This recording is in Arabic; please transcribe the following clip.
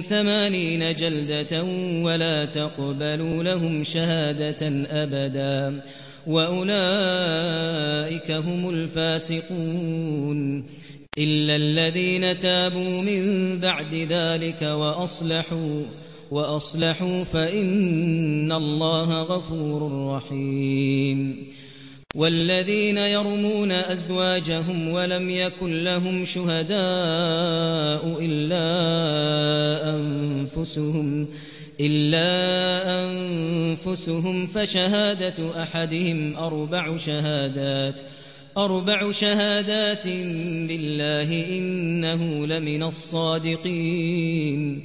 ثمانين جلدة ولا تقبلوا لهم شهادة أبدا وأولئك هم الفاسقون إلا الذين تابوا من بعد ذلك وأصلحوا وأصلحوا فإن الله غفور رحيم والذين يرمون أزواجهم ولم يكن لهم شهداء إلا أنفسهم إلا أنفسهم فشهادة أحدهم أربع شهادات. أربع شهادات بالله إنه لمن الصادقين.